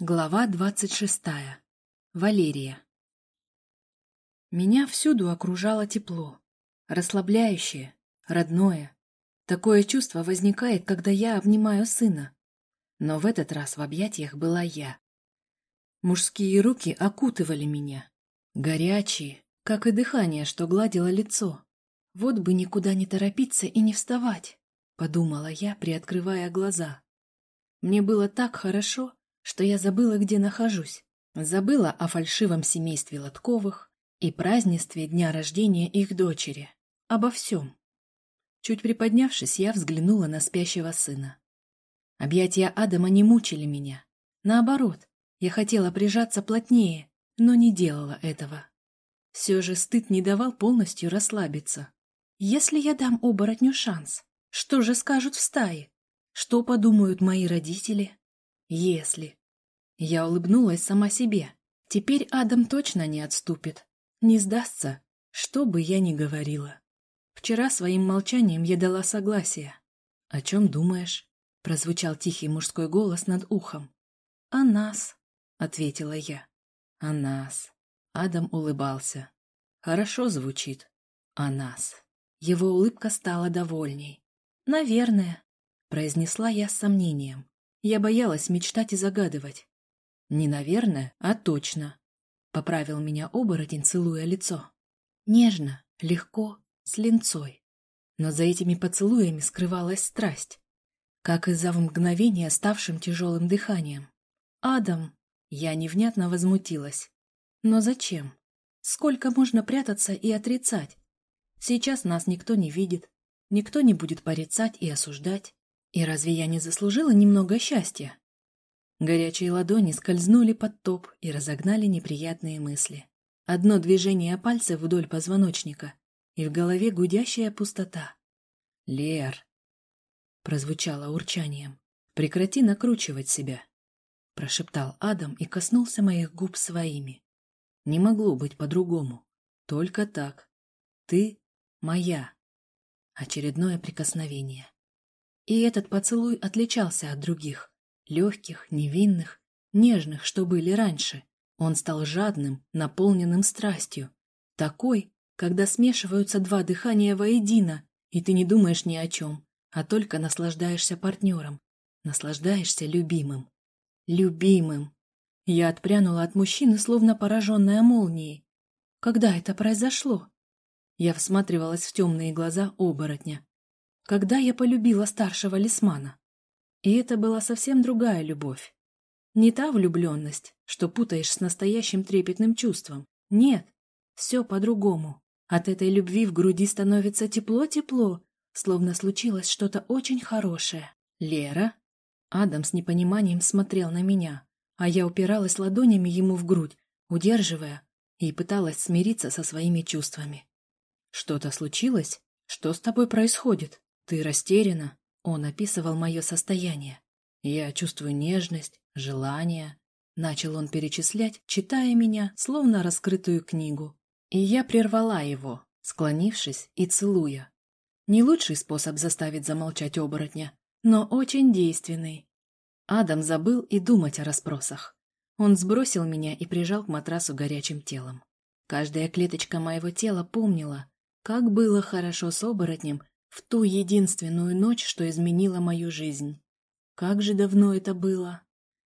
Глава двадцать шестая. Валерия. Меня всюду окружало тепло. Расслабляющее, родное. Такое чувство возникает, когда я обнимаю сына. Но в этот раз в объятиях была я. Мужские руки окутывали меня. Горячие, как и дыхание, что гладило лицо. Вот бы никуда не торопиться и не вставать, подумала я, приоткрывая глаза. Мне было так хорошо, что я забыла, где нахожусь. Забыла о фальшивом семействе Лотковых и празднестве дня рождения их дочери. Обо всем. Чуть приподнявшись, я взглянула на спящего сына. Объятия Адама не мучили меня. Наоборот, я хотела прижаться плотнее, но не делала этого. Все же стыд не давал полностью расслабиться. Если я дам оборотню шанс, что же скажут в стае? Что подумают мои родители? Если. Я улыбнулась сама себе. Теперь Адам точно не отступит. Не сдастся, что бы я ни говорила. Вчера своим молчанием я дала согласие. «О чем думаешь?» — прозвучал тихий мужской голос над ухом. «О нас», — ответила я. «О нас». Адам улыбался. «Хорошо звучит. О нас». Его улыбка стала довольней. «Наверное», — произнесла я с сомнением. Я боялась мечтать и загадывать. Не наверное, а точно. Поправил меня оборотень, целуя лицо. Нежно, легко, с линцой. Но за этими поцелуями скрывалась страсть, как и за мгновение ставшим тяжелым дыханием. «Адам!» Я невнятно возмутилась. «Но зачем? Сколько можно прятаться и отрицать? Сейчас нас никто не видит, никто не будет порицать и осуждать. И разве я не заслужила немного счастья? Горячие ладони скользнули под топ и разогнали неприятные мысли. Одно движение пальцев вдоль позвоночника, и в голове гудящая пустота. «Лер!» — прозвучало урчанием. «Прекрати накручивать себя!» — прошептал Адам и коснулся моих губ своими. «Не могло быть по-другому. Только так. Ты моя!» Очередное прикосновение. И этот поцелуй отличался от других, легких, невинных, нежных, что были раньше. Он стал жадным, наполненным страстью. Такой, когда смешиваются два дыхания воедино, и ты не думаешь ни о чем, а только наслаждаешься партнером, наслаждаешься любимым. Любимым. Я отпрянула от мужчины, словно пораженная молнией. Когда это произошло? Я всматривалась в темные глаза оборотня, когда я полюбила старшего лисмана. И это была совсем другая любовь. Не та влюбленность, что путаешь с настоящим трепетным чувством. Нет, все по-другому. От этой любви в груди становится тепло-тепло, словно случилось что-то очень хорошее. «Лера?» Адам с непониманием смотрел на меня, а я упиралась ладонями ему в грудь, удерживая, и пыталась смириться со своими чувствами. «Что-то случилось? Что с тобой происходит?» «Ты растеряна?» Он описывал мое состояние. «Я чувствую нежность, желание». Начал он перечислять, читая меня, словно раскрытую книгу. И я прервала его, склонившись и целуя. Не лучший способ заставить замолчать оборотня, но очень действенный. Адам забыл и думать о расспросах. Он сбросил меня и прижал к матрасу горячим телом. Каждая клеточка моего тела помнила, как было хорошо с оборотнем в ту единственную ночь, что изменила мою жизнь. Как же давно это было!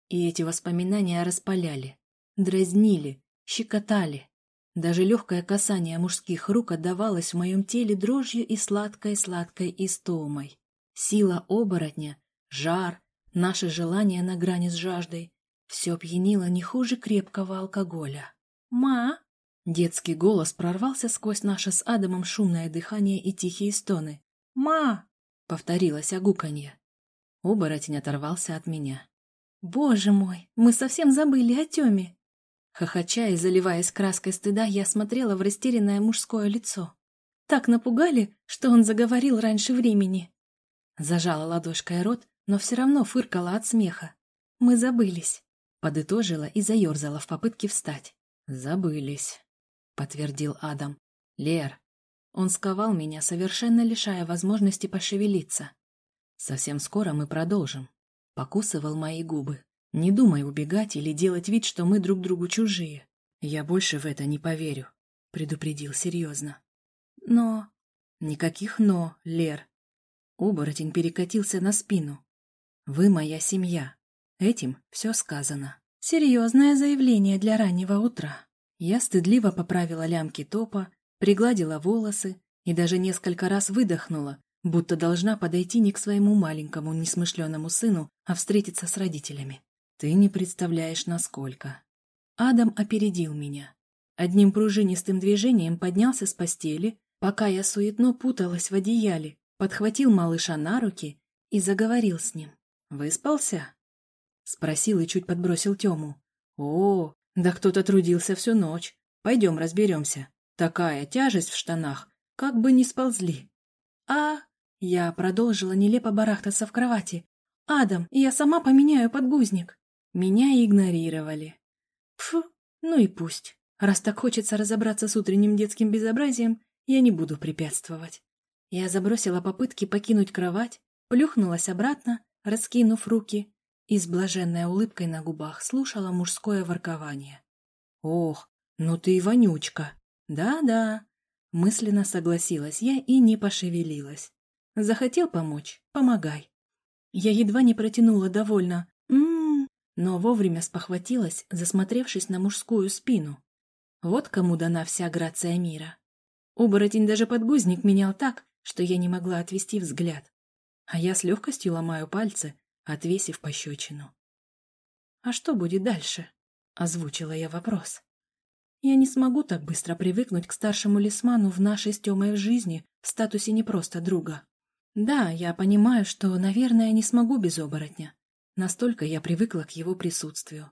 И эти воспоминания распаляли, дразнили, щекотали. Даже легкое касание мужских рук отдавалось в моем теле дрожью и сладкой-сладкой истомой. Сила оборотня, жар, наше желание на грани с жаждой — все пьянило не хуже крепкого алкоголя. «Ма!» Детский голос прорвался сквозь наше с Адамом шумное дыхание и тихие стоны. «Ма!» — повторилось огуканье. Оборотень оторвался от меня. «Боже мой, мы совсем забыли о Тёме!» Хохоча и заливаясь краской стыда, я смотрела в растерянное мужское лицо. Так напугали, что он заговорил раньше времени. Зажала ладошкой рот, но все равно фыркала от смеха. «Мы забылись», — подытожила и заерзала в попытке встать. «Забылись», — подтвердил Адам. «Лер, он сковал меня, совершенно лишая возможности пошевелиться. Совсем скоро мы продолжим. Покусывал мои губы. Не думай убегать или делать вид, что мы друг другу чужие. Я больше в это не поверю, предупредил серьезно. Но... Никаких «но», Лер. Оборотень перекатился на спину. Вы моя семья. Этим все сказано. Серьезное заявление для раннего утра. Я стыдливо поправила лямки топа, пригладила волосы и даже несколько раз выдохнула, будто должна подойти не к своему маленькому несмышленому сыну, а встретиться с родителями. Ты не представляешь, насколько. Адам опередил меня. Одним пружинистым движением поднялся с постели, пока я суетно путалась в одеяле, подхватил малыша на руки и заговорил с ним. «Выспался?» Спросил и чуть подбросил Тему. «О, да кто-то трудился всю ночь. Пойдем разберемся. Такая тяжесть в штанах, как бы не сползли». «А...» Я продолжила нелепо барахтаться в кровати. «Адам, я сама поменяю подгузник». Меня игнорировали. Фу, ну и пусть. Раз так хочется разобраться с утренним детским безобразием, я не буду препятствовать. Я забросила попытки покинуть кровать, плюхнулась обратно, раскинув руки, и с блаженной улыбкой на губах слушала мужское воркование. «Ох, ну ты и вонючка!» «Да-да», — мысленно согласилась я и не пошевелилась. «Захотел помочь? Помогай». Я едва не протянула довольно «м-м-м», но вовремя спохватилась, засмотревшись на мужскую спину. Вот кому дана вся грация мира. Оборотень даже подгузник менял так, что я не могла отвести взгляд. А я с легкостью ломаю пальцы, отвесив пощечину. «А что будет дальше?» — озвучила я вопрос. «Я не смогу так быстро привыкнуть к старшему лисману в нашей с Тёмой жизни в статусе не просто друга. Да, я понимаю, что, наверное, не смогу без оборотня. Настолько я привыкла к его присутствию.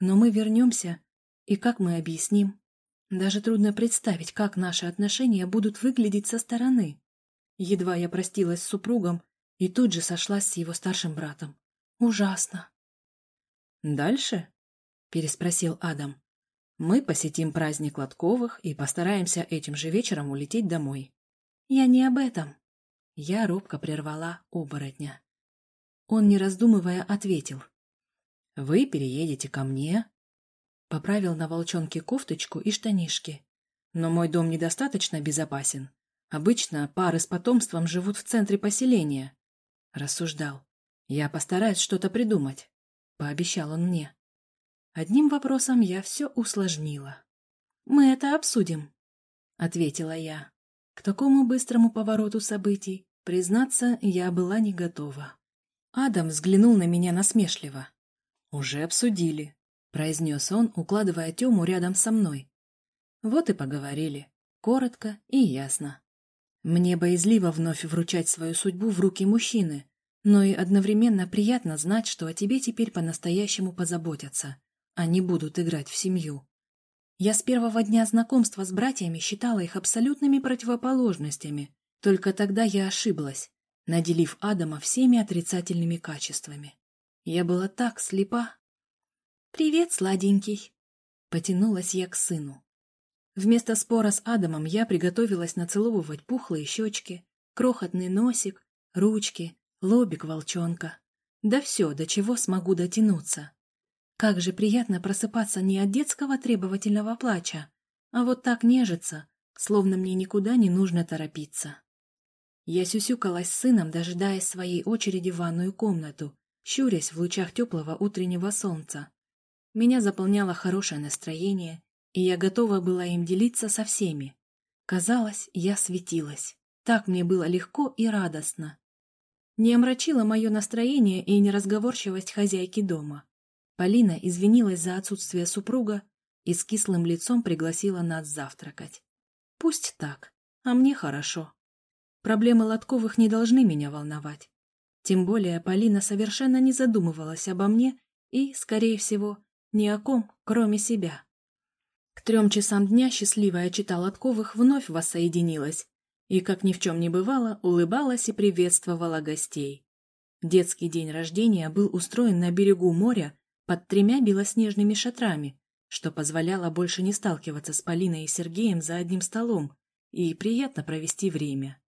Но мы вернемся, и как мы объясним? Даже трудно представить, как наши отношения будут выглядеть со стороны. Едва я простилась с супругом, и тут же сошлась с его старшим братом. Ужасно. «Дальше?» — переспросил Адам. «Мы посетим праздник Лотковых и постараемся этим же вечером улететь домой». «Я не об этом». Я робко прервала оборотня. Он, не раздумывая, ответил. «Вы переедете ко мне?» Поправил на волчонке кофточку и штанишки. «Но мой дом недостаточно безопасен. Обычно пары с потомством живут в центре поселения. Рассуждал. Я постараюсь что-то придумать. Пообещал он мне. Одним вопросом я все усложнила. «Мы это обсудим», — ответила я. К такому быстрому повороту событий, признаться, я была не готова. Адам взглянул на меня насмешливо. «Уже обсудили», — произнес он, укладывая Тему рядом со мной. Вот и поговорили. Коротко и ясно. Мне боязливо вновь вручать свою судьбу в руки мужчины, но и одновременно приятно знать, что о тебе теперь по-настоящему позаботятся, не будут играть в семью. Я с первого дня знакомства с братьями считала их абсолютными противоположностями, только тогда я ошиблась, наделив Адама всеми отрицательными качествами. Я была так слепа. «Привет, сладенький!» Потянулась я к сыну. Вместо спора с Адамом я приготовилась нацеловывать пухлые щечки, крохотный носик, ручки, лобик волчонка. Да все, до чего смогу дотянуться. Как же приятно просыпаться не от детского требовательного плача, а вот так нежиться, словно мне никуда не нужно торопиться. Я сюсюкалась с сыном, дожидаясь своей очереди в ванную комнату, щурясь в лучах теплого утреннего солнца. Меня заполняло хорошее настроение, и я готова была им делиться со всеми. Казалось, я светилась. Так мне было легко и радостно. Не омрачило мое настроение и неразговорчивость хозяйки дома. Полина извинилась за отсутствие супруга и с кислым лицом пригласила нас завтракать. Пусть так, а мне хорошо. Проблемы Лотковых не должны меня волновать. Тем более Полина совершенно не задумывалась обо мне и, скорее всего, ни о ком, кроме себя. К трем часам дня счастливая чита Лотковых вновь воссоединилась и, как ни в чем не бывало, улыбалась и приветствовала гостей. Детский день рождения был устроен на берегу моря под тремя белоснежными шатрами, что позволяло больше не сталкиваться с Полиной и Сергеем за одним столом и приятно провести время.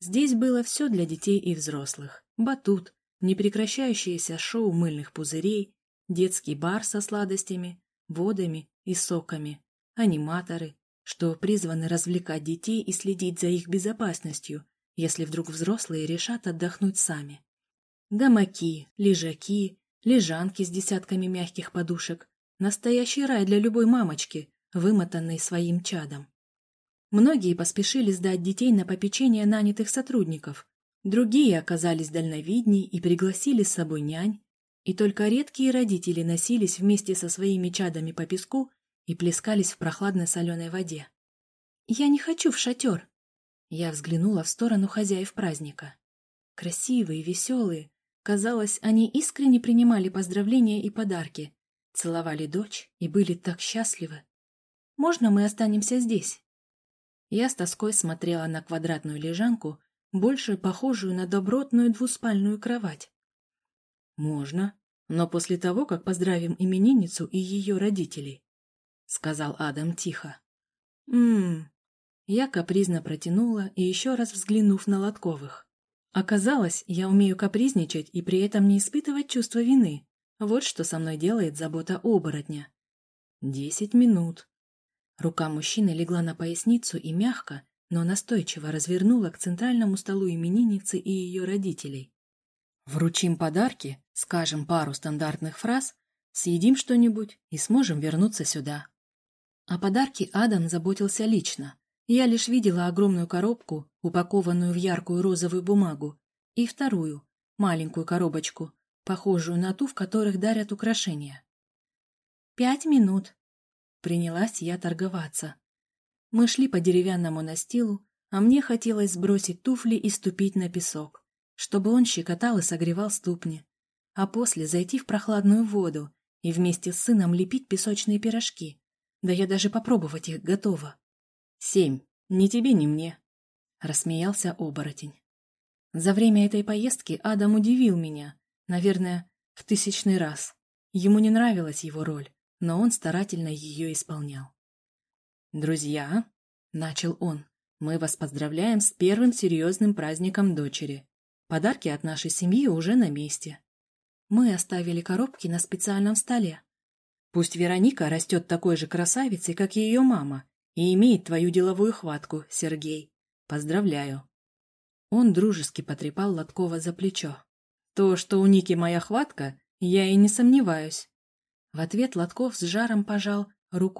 Здесь было все для детей и взрослых. Батут, непрекращающееся шоу мыльных пузырей, детский бар со сладостями, водами и соками, аниматоры, что призваны развлекать детей и следить за их безопасностью, если вдруг взрослые решат отдохнуть сами. Гамаки, лежаки, лежанки с десятками мягких подушек. Настоящий рай для любой мамочки, вымотанной своим чадом. Многие поспешили сдать детей на попечение нанятых сотрудников, другие оказались дальновидней и пригласили с собой нянь, и только редкие родители носились вместе со своими чадами по песку и плескались в прохладной соленой воде. «Я не хочу в шатер!» Я взглянула в сторону хозяев праздника. Красивые, веселые. Казалось, они искренне принимали поздравления и подарки, целовали дочь и были так счастливы. «Можно мы останемся здесь?» Я с тоской смотрела на квадратную лежанку, больше похожую на добротную двуспальную кровать. «Можно, но после того, как поздравим именинницу и ее родителей», — сказал Адам тихо. «М-м-м». Я капризно протянула и еще раз взглянув на Лотковых. Оказалось, я умею капризничать и при этом не испытывать чувство вины. Вот что со мной делает забота оборотня. Десять минут. Рука мужчины легла на поясницу и мягко, но настойчиво развернула к центральному столу именинницы и ее родителей. Вручим подарки, скажем пару стандартных фраз, съедим что-нибудь и сможем вернуться сюда. О подарке Адам заботился лично. Я лишь видела огромную коробку, упакованную в яркую розовую бумагу, и вторую, маленькую коробочку, похожую на ту, в которых дарят украшения. «Пять минут», Принялась я торговаться. Мы шли по деревянному настилу, а мне хотелось сбросить туфли и ступить на песок, чтобы он щекотал и согревал ступни, а после зайти в прохладную воду и вместе с сыном лепить песочные пирожки. Да я даже попробовать их готова. «Семь. Ни тебе, ни мне», — рассмеялся оборотень. За время этой поездки Адам удивил меня, наверное, в тысячный раз. Ему не нравилась его роль, но он старательно ее исполнял. «Друзья», — начал он, — «мы вас поздравляем с первым серьезным праздником дочери. Подарки от нашей семьи уже на месте. Мы оставили коробки на специальном столе. Пусть Вероника растет такой же красавицей, как ее мама, и имеет твою деловую хватку, Сергей. Поздравляю». Он дружески потрепал Лоткова за плечо. «То, что у Ники моя хватка, я и не сомневаюсь. В ответ Лотков с жаром пожал руку